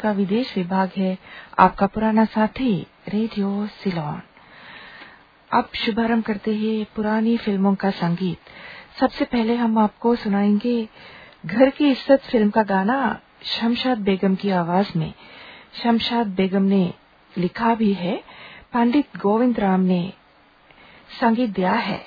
का विदेश विभाग है। आपका पुराना साथी, रेडियो सिलोन। अब शुभारंभ करते हैं पुरानी फ़िल्मों का संगीत। सबसे पहले हम आपको सुनाएँगे घर की इज़्ज़त फ़िल्म का गाना शमशाद बेगम की आवाज़ में। शमशाद बेगम ने लिखा भी है, पंडित गोविंद राम ने संगीत दिया है।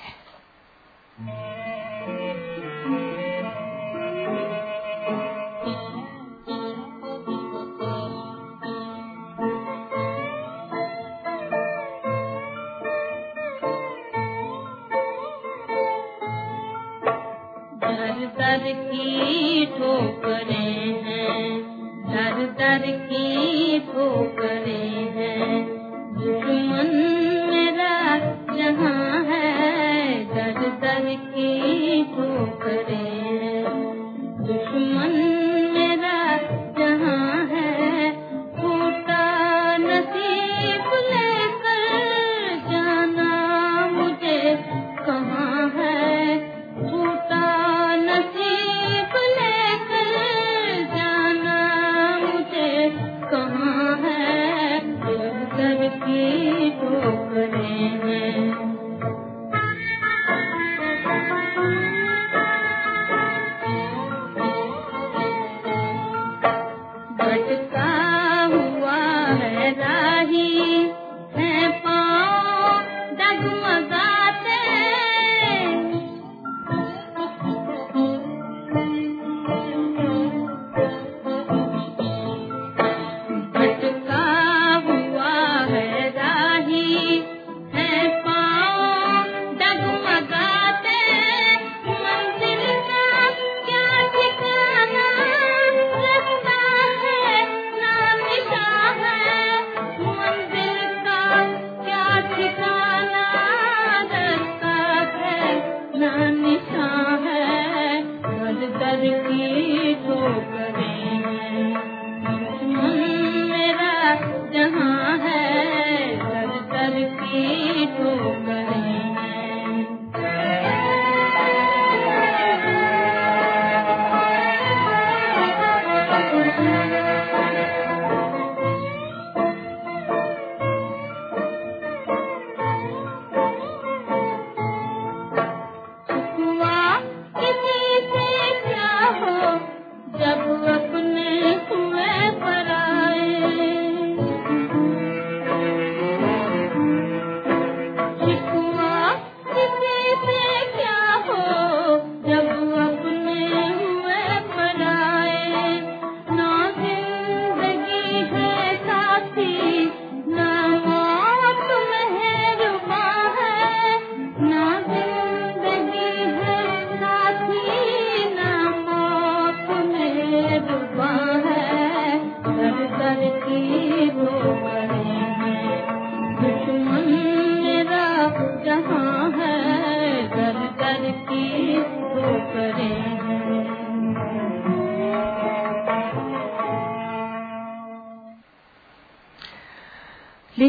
की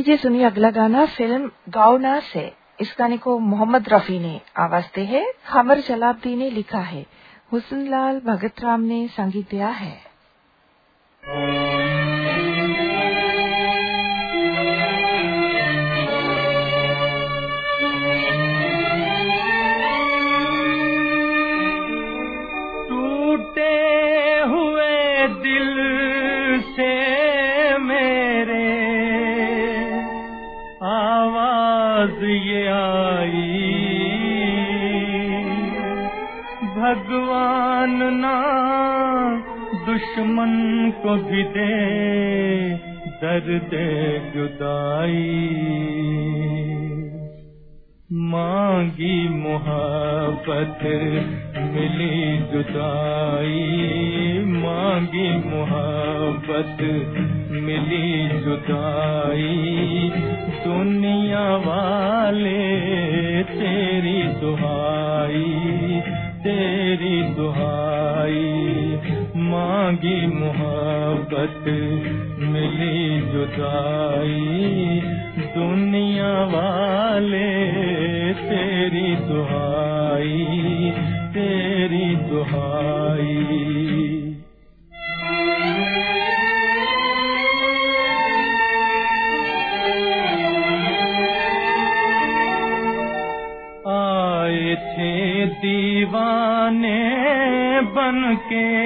लीजिए सुनिए अगला गाना, फ़िल्म गाउना से। इस गाने को मोहम्मद रफी ने आवाज़ दी है, खमर जलाब्दी ने लिखा है। हुसन लाल भगत राम ने संगीत दिया है। भगवान ना दुश्मन को भी दे दर्द जुदाई। मांगी मोहब्बत मिली जुदाई। मांगी मोहब्बत मिली जुदाई। दुनिया वाले तेरी दुहाई तेरी दुहाई मांगी मोहब्बत मिली जुदाई। दुनिया वाले तेरी दुहाई तेरी दुहाई। आए थे दीवाने बन के।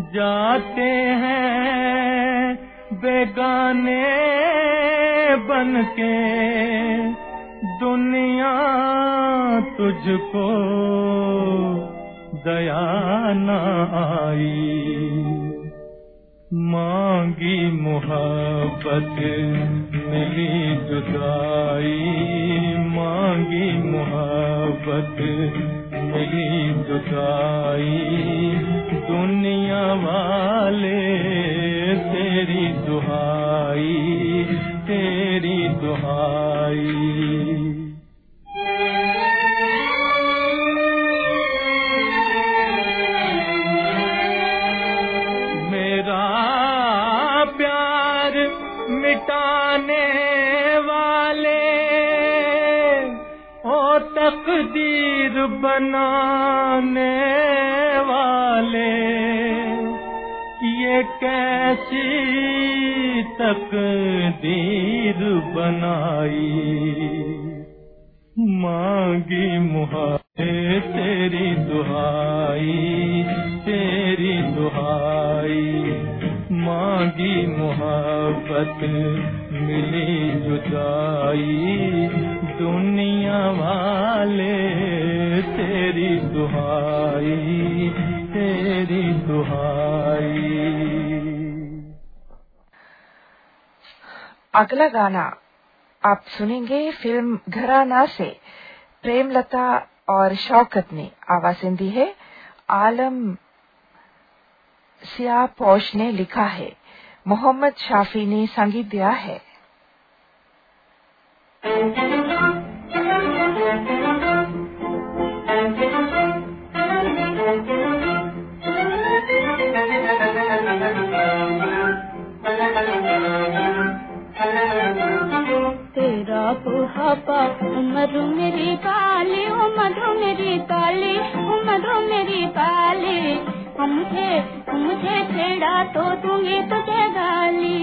जाते हैं बेगाने बन के। दुनिया तुझको दया न आई। मांगी मोहब्बत मिली जुदाई मांगी मोहब्बत मिली जुदाई दुनिया वाले तेरी दुहाई तेरी दुहाई। बनाने वाले, ये कैसी तकदीर बनाई? मांगी मुहाए तेरी दुहाई तेरी दुहाई। मांगी मोहब्बत मिली जुदाई, दुनिया वाले दुहाई, तेरी दुहाई। अगला गाना आप सुनेंगे फ़िल्म घराना से। प्रेमलता और शौकत ने आवाज़ें दी है। आलम सिया पोश ने लिखा है। मोहम्मद शाफी ने संगीत दिया है। तेरा बुढ़ापा उम्र मेरी काली उम्र मेरी काली उम्र मेरी काली मुझे मुझे छेड़ा तो दूँगी तुझे गाली।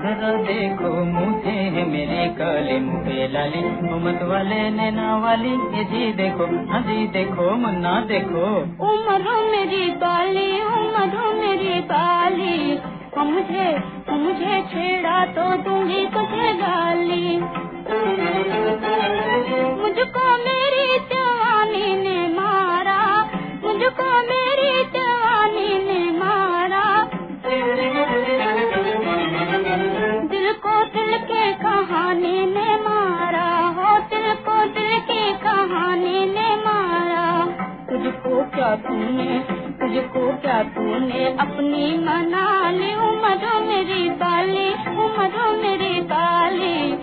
जरा देखो मुझे है मेरी काली मुझे लाली। उमत वाले नैना वाली ये जी देखो हाँ जी देखो मुन्ना देखो। उम्र मेरी काली उम्र मेरी काली मुझे मुझे छेड़ा तो दूँगी तुझे गाली। मुझको मेरी जवानी ने मारा, मुझको मेरी जवानी ने मारा। दिल को कहानी ने मारा हो दिल को दिल कहानी ने मारा। तुझको क्या तूने, तुझको क्या तूने अपनी मना ली उम्र मेरी बाली, उम्र मेरी बाली।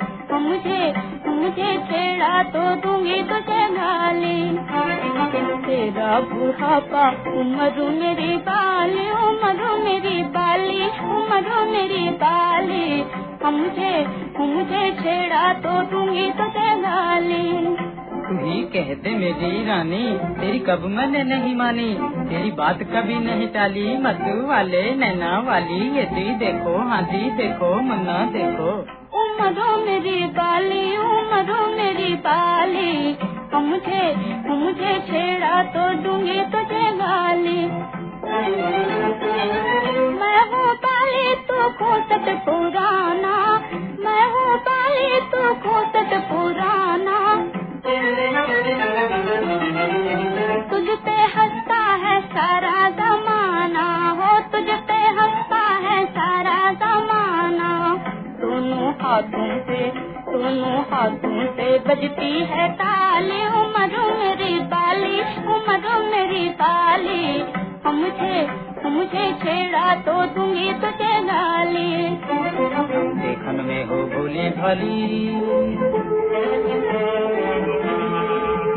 मुझे मुझे छेड़ा तो दूँगी तुझे गाली। तेरा बुढ़ापा, उम्र मेरी बाली, उम्र मेरी बाली, उम्र मेरी बाली। मुझे मुझे छेड़ा तो दूँगी तुझे गाली। ही कह दे मेरी रानी, तेरी कब मैंने नहीं मानी? तेरी बात कभी नहीं टाली मधु वाले नैना वाली। ये जी देखो हाँ जी देखो, मुन्ना देखो। उम्र मेरी बाली मधु मेरी पाली। मुझे हम मुझे छेड़ा तो दूँगी तुझे गाली। दोनों हाथों से बजती है ताली। उमर मेरी बाली उमर मेरी बाली मुझे मुझे छेड़ा तो दूँगी तुझे गाली देखन में हो भोली भाली।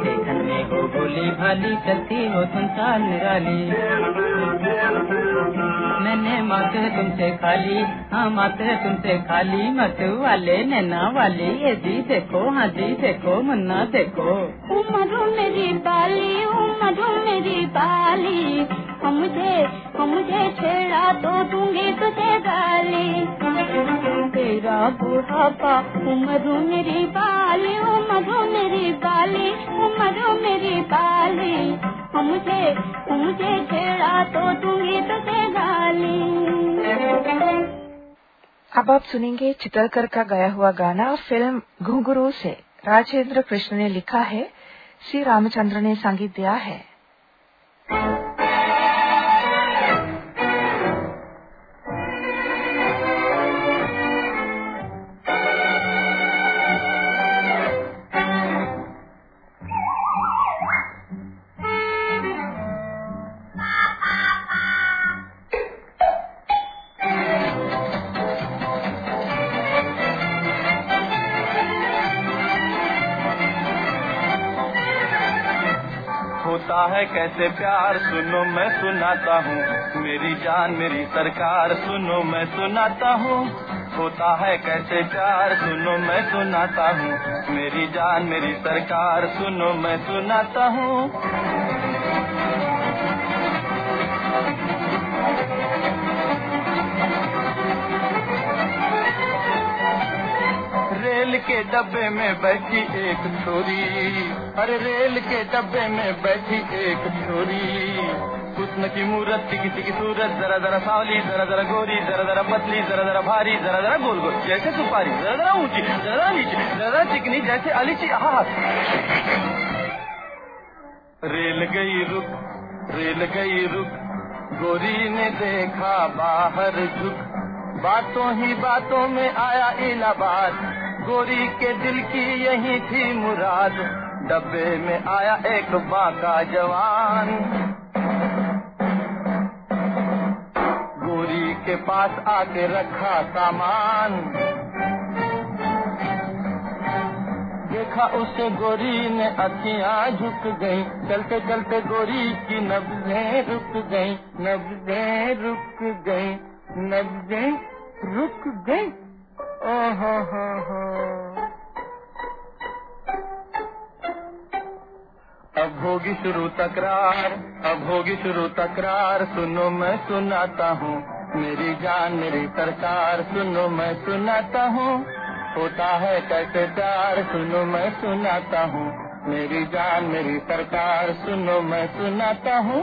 देखन में हो भोली भाली, चलती हो संसार निराली। मैंने मत तुमसे खाली हाँ मत तुमसे खाली, मत वाले, नैना वाले, ये जी देखो हाँ जी देखो, मुन्ना देखो। मधु मेरी बाली मधु मेरी बाली मुझे, हम मुझे छेड़ा तो दूँगी तुझे गाली। तेरा बुढ़ापा उमर मेरी बाली, उमर मेरी बाली, उमर मेरी बाली। हम मुझे हम मुझे छेड़ा तो दूँगी तुझे गाली। अब आप सुनेंगे चितलकर का गाया हुआ गाना फ़िल्म घुंघरू से। राजेंद्र कृष्ण ने लिखा है सी रामचंद्र ने संगीत दिया है। कैसे प्यार, सुनो मैं सुनाता हूँ। मेरी जान, मेरी सरकार, सुनो मैं सुनाता हूँ। होता है कैसे प्यार, सुनो मैं सुनाता हूँ। मेरी जान, मेरी सरकार, सुनो मैं सुनाता हूँ। रेल के डब्बे में बैठी एक छोरी। अरे रेल के डब्बे में बैठी एक छोरी। हुस्न की मूरत टिकी टिकी सूरत, जरा जरा सावली, जरा जरा गोरी, जरा जरा पतली, जरा जरा भारी, जरा जरा गोल गोल जैसे सुपारी, जरा जरा ऊँची, जरा नीची, जरा जरा चिकनी, जैसे अलीची, आहा रेल गई रुक, रेल गई रुक, गोरी ने देखा बाहर झुक। बातों ही बातों में आया इलाहाबाद। गोरी के दिल की यही थी मुराद। डब्बे में आया एक बाका जवान। गोरी के पास आके रखा सामान। देखा उसे गोरी ने अखियाँ झुक गई। चलते चलते गोरी की नब्जें रुक गई। नब्जें रुक गई। नब्जें रुक गई। ओ हो हो। अब होगी शुरू तकरार, अब होगी शुरू तकरार। सुनो मैं सुनाता हूँ, मेरी जान, मेरी सरकार। सुनो मैं सुनाता हूँ, होता है कैसे प्यार। सुनो मैं सुनाता हूँ, मेरी जान, मेरी सरकार। सुनो मैं सुनाता हूँ।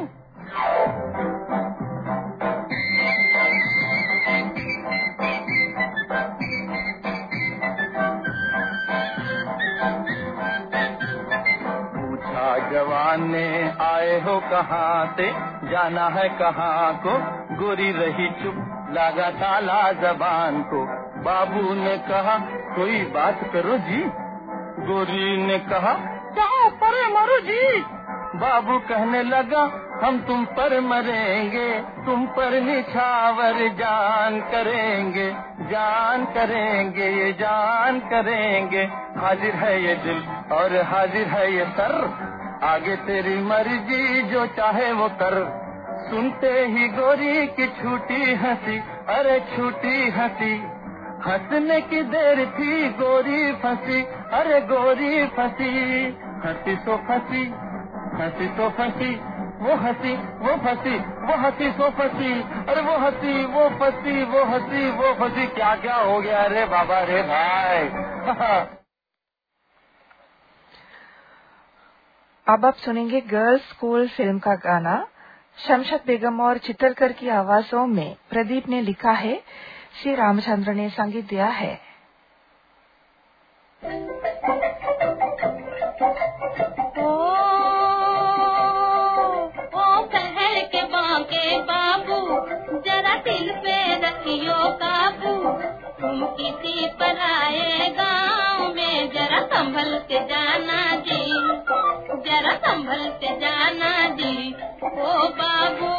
जवान आए हो कहाँ से? जाना है कहाँ को? गोरी रही चुप, लगा ताला जबान को। बाबू ने कहा, कोई बात करो जी। गोरी ने कहा जाओ परे मरो जी? बाबू कहने लगा, हम तुम पर मरेंगे, तुम पर निछावर जान करेंगे जान करेंगे, ये जान करेंगे। हाजिर है ये दिल और हाजिर है ये सर। आगे तेरी मर्ज़ी, जो चाहे वो कर। सुनते ही गोरी की छूटी हँसी, अरे छूटी हँसी। हंसने की देर थी, गोरी फंसी, अरे गोरी फंसी। हँसी तो फंसी, हँसी तो फंसी, वो हँसी, वो फंसी, वो हँसी सो फंसी। अरे वो हँसी, वो फंसी, वो हँसी, वो फंसी। क्या क्या हो गया रे बाबा, रे भाई। अब आप सुनेंगे गर्ल्स स्कूल फ़िल्म का गाना। शमशद बेगम और चितरकर की आवाजों में प्रदीप ने लिखा है, श्री रामचंद्र ने संगीत दिया है। किसी पर आए गाँव में, जरा संभल के जाना संभल के जाना जी ओ बाबू।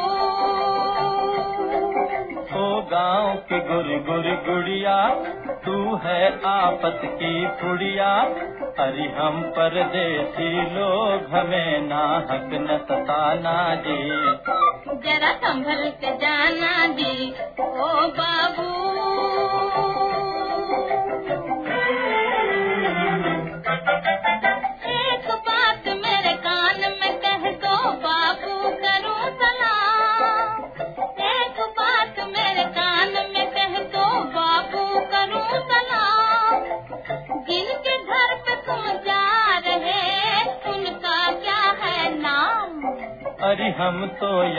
ओ गाँव की गुरी गुरी गुड़िया तू है आपत की पुड़िया अरे हम परदेसी लोग हमें ना हक न सताना जी। जरा संभल के जाना जी ओ बाबू।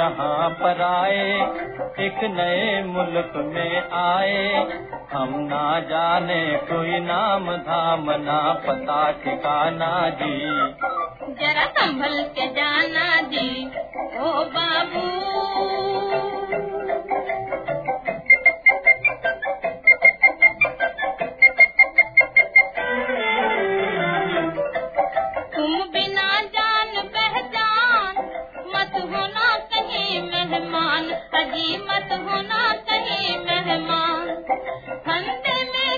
यहाँ पर आए, एक नए मुल्क में आए। हम ना जाने कोई नाम धाम, ना पता ठिकाना जी। जरा संभल के जाना जी, ओ बाबू। फंदे में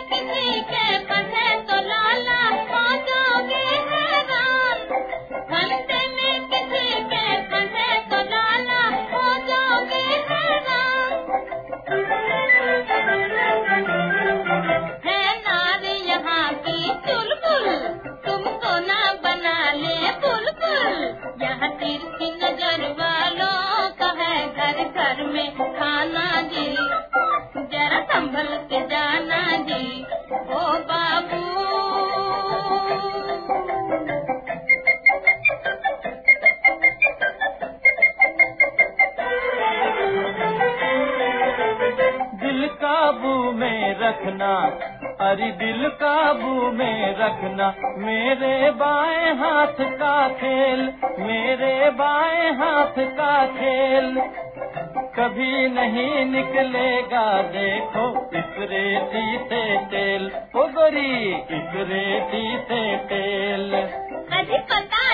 रखना, अरे दिल काबू में रखना, मेरे बाएँ हाथ का खेल, मेरे बाएँ हाथ का खेल। कभी नहीं निकलेगा, देखो इस रेती से तेल। ओ गोरी इस रेती से तेल। अभी पता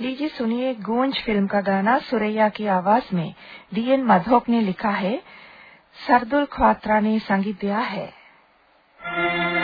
लीजिए सुनिए गूंज फ़िल्म का गाना सुरैया की आवाज़ में। डीएन मधोक ने लिखा है, सरदुल ख्वात्रा ने संगीत दिया है। Thank you.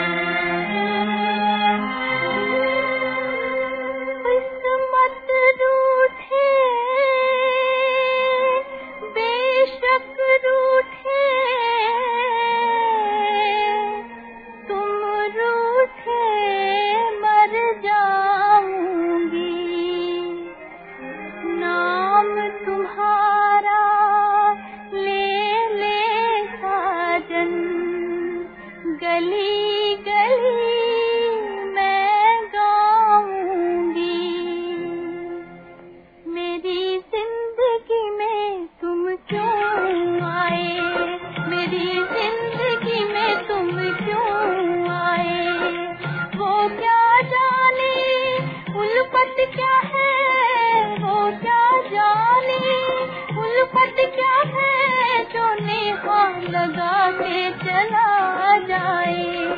लगा के चला जाए।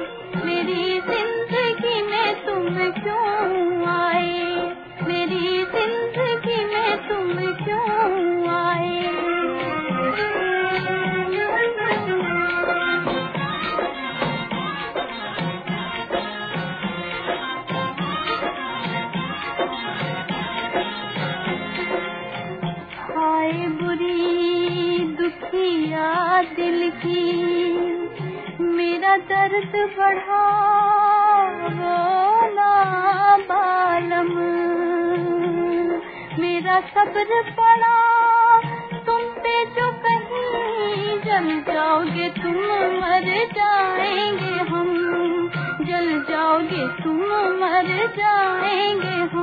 बढ़ा रोना बालम। मेरा सब्र पड़ा तुम पे जो कहीं जल जाओगे, तुम मर जाएँगे हम। जल जाओगे, तुम मर जाएँगे हम।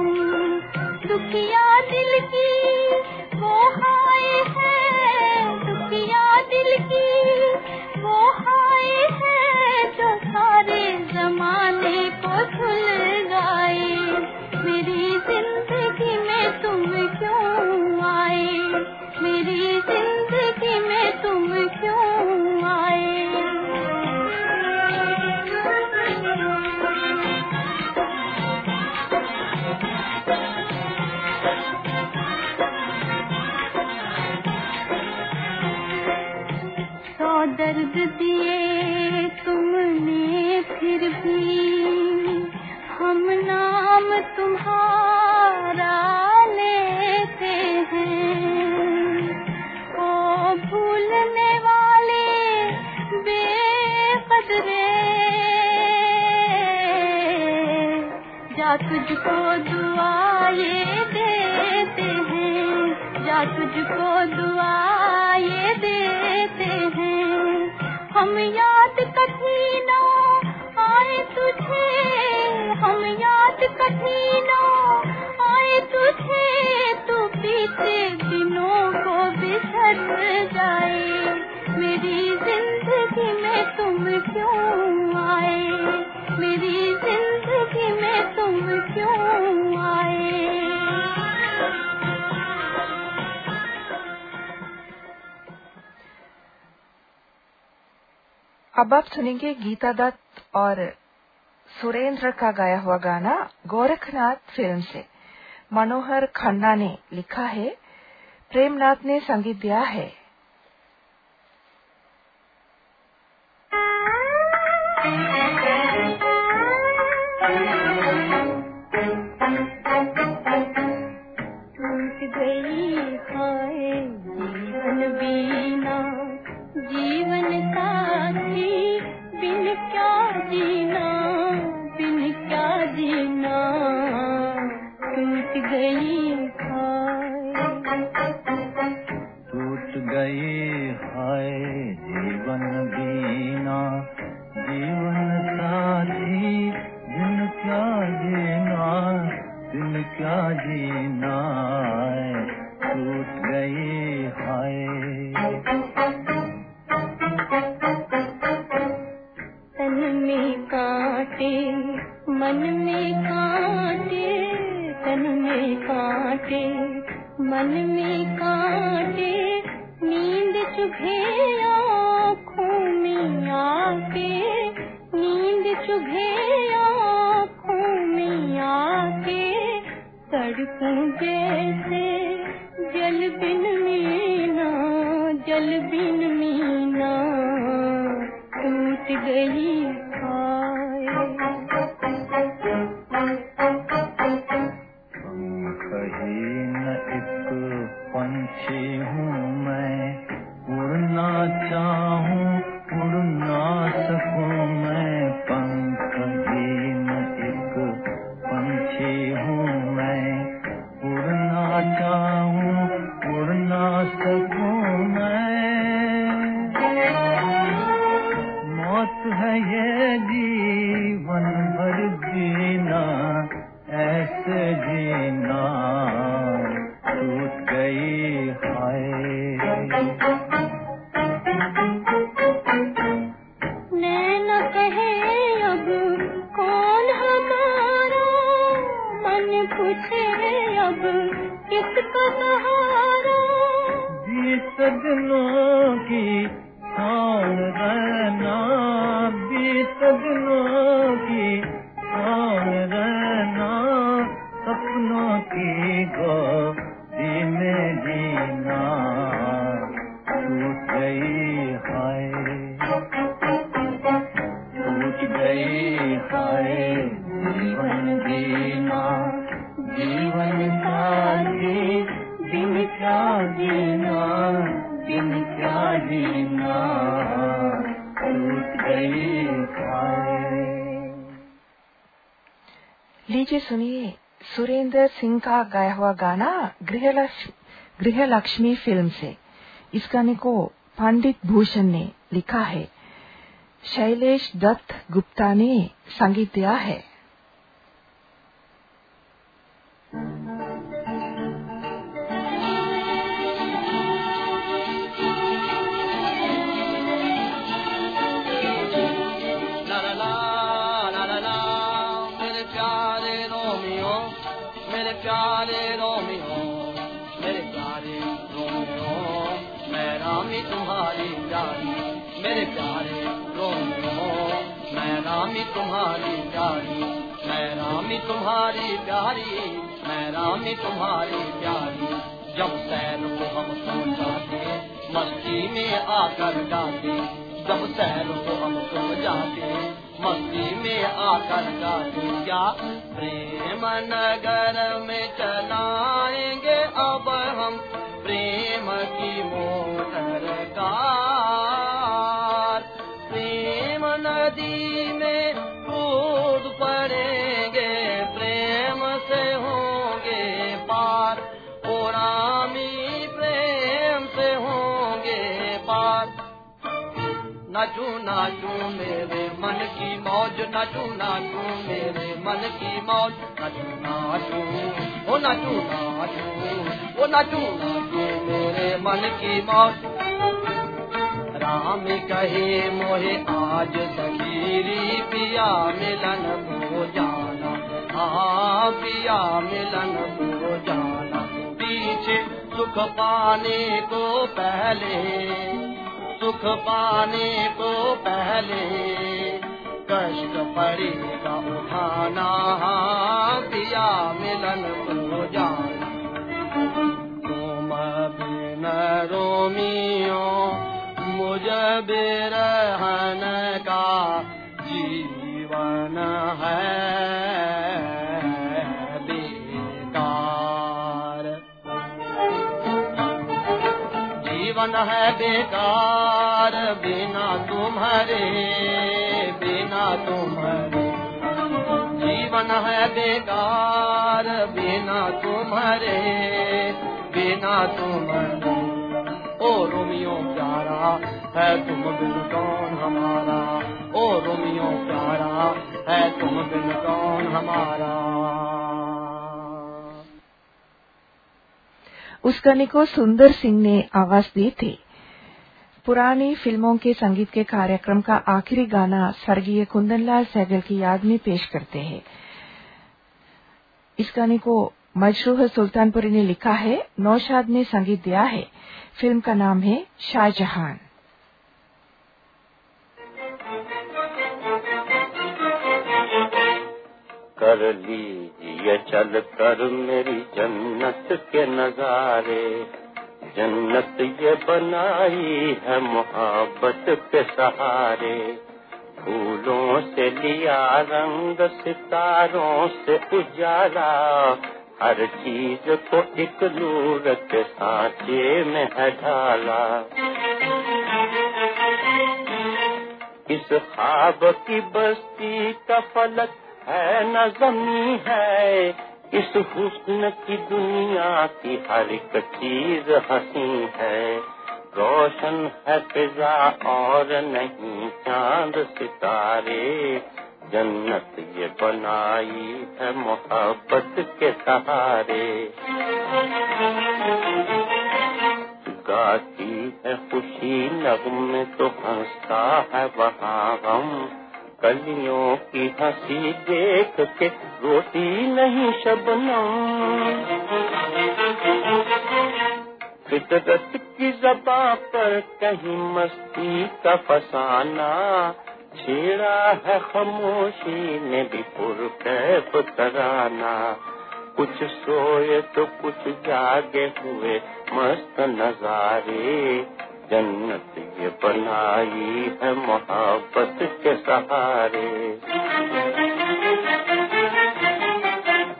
जा तुझको दुआ देते हैं, जा तुझको दुआ देते हैं। हम याद कभी आए तुझे, हम याद कभी आए तुझे। तू बीते दिनों को बिसर जाए, मेरी ज़िंदगी में तुम क्यों तुम क्यों आए? अब आप सुनेंगे गीता दत्त और सुरेंद्र का गाया हुआ गाना गोरखनाथ फ़िल्म से। मनोहर खन्ना ने लिखा है, प्रेमनाथ ने संगीत दिया है। चुभे आँखों में आके सड़कों जैसे जल बिन मीना जल बिन मीना टूट गई गाया हुआ गाना गृहलक्ष्मी फ़िल्म से। इस गाने को पंडित भूषण ने लिखा है। शैलेश दत्त गुप्ता ने संगीत दिया है। तुम्हारी प्यारी। मैं रामी तुम्हारी प्यारी, मैं रामी तुम्हारी प्यारी। जब सैर को हम सो जाते, मस्ती में आकर गाते जब सैर को हम सो जाते, मस्ती में आकर गाते क्या प्रेम नगर में चलाएँगे अब हम? प्रेम की मोटर का प्रेम नदी नाचू नाचू मेरे मन की मौज नाचू नाचू मेरे मन की मौज। नाचू नाचू ओ नाचू नाचू ओ नाचू नाचू मेरे मन की मौज। राम कहे, मोहे, आज सखीरी, पिया मिलन हो जाना। हाँ पिया मिलन हो जाना। पीछे सुख पाने को पहले सुख पाने को पहले कष्ट पड़ेगा उठाना हाँ पिया मिलन हो जाना। तुम बिन रोमियो, मुझ बिरहन का जीवन है। जीवन है बेकार, बिना तुम्हारे बिना तुम्हारे। जीवन है बेकार, बिना तुम्हारे बिना तुम्हारे। ओ रोमियो प्यारा, है तुम बिन कौन हमारा? ओ रोमियो प्यारा, है तुम बिन कौन हमारा? उस गाने को सुंदर सिंह ने आवाज़ दी थी। पुरानी फ़िल्मों के संगीत के कार्यक्रम का आखिरी गाना स्वर्गीय कुंदनलाल सहगल की याद में पेश करते हैं। इस गाने को मजरूह सुल्तानपुरी ने लिखा है, नौशाद ने संगीत दिया है। फ़िल्म का नाम है शाहजहां। कर लीजिए, चल कर मेरी जन्नत के नजारे जन्नत ये बनाई है मोहब्बत के सहारे। फूलों से लिया रंग, सितारों से उजाला। हर चीज़ को एक नूर के सांचे में है ढाला। इस ख्वाब की बस्ती का फलक है, न है। इस हुस्न की दुनिया की हर एक चीज़ हसी है। रोशन है फिजा और नहीं चाँद सितारे। जन्नत ये बनाई है मोहब्बत के सहारे। गाती है खुशी, नगमे तो हंसता है वहाँ गम। कलियों की हँसी देख के रोती नहीं शबनम। फितरत की जबा पर कहीं मस्ती का फसाना, छेड़ा है खामोशी ने भी पुरकैफ तराना कुछ सोए तो कुछ जागे हुए मस्त नजारे जन्नत ये बनाई है मोहब्बत के सहारे।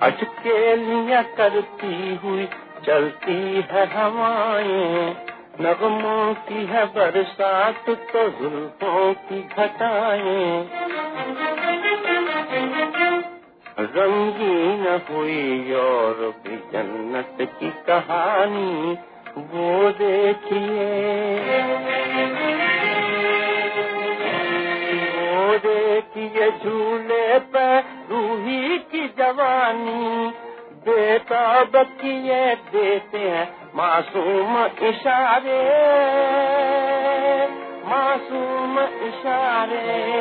अटकेलियाँ करती हुई चलती है हवाएँ, नगमों की है बरसात तो जुल्फों की घटाएँ। रंगीन हुई और भी जन्नत की कहानी वो देखिए। वो देखिए झूले पर रूही की जवानी। बेताब किए देते हैं मासूम इशारे। मासूम इशारे।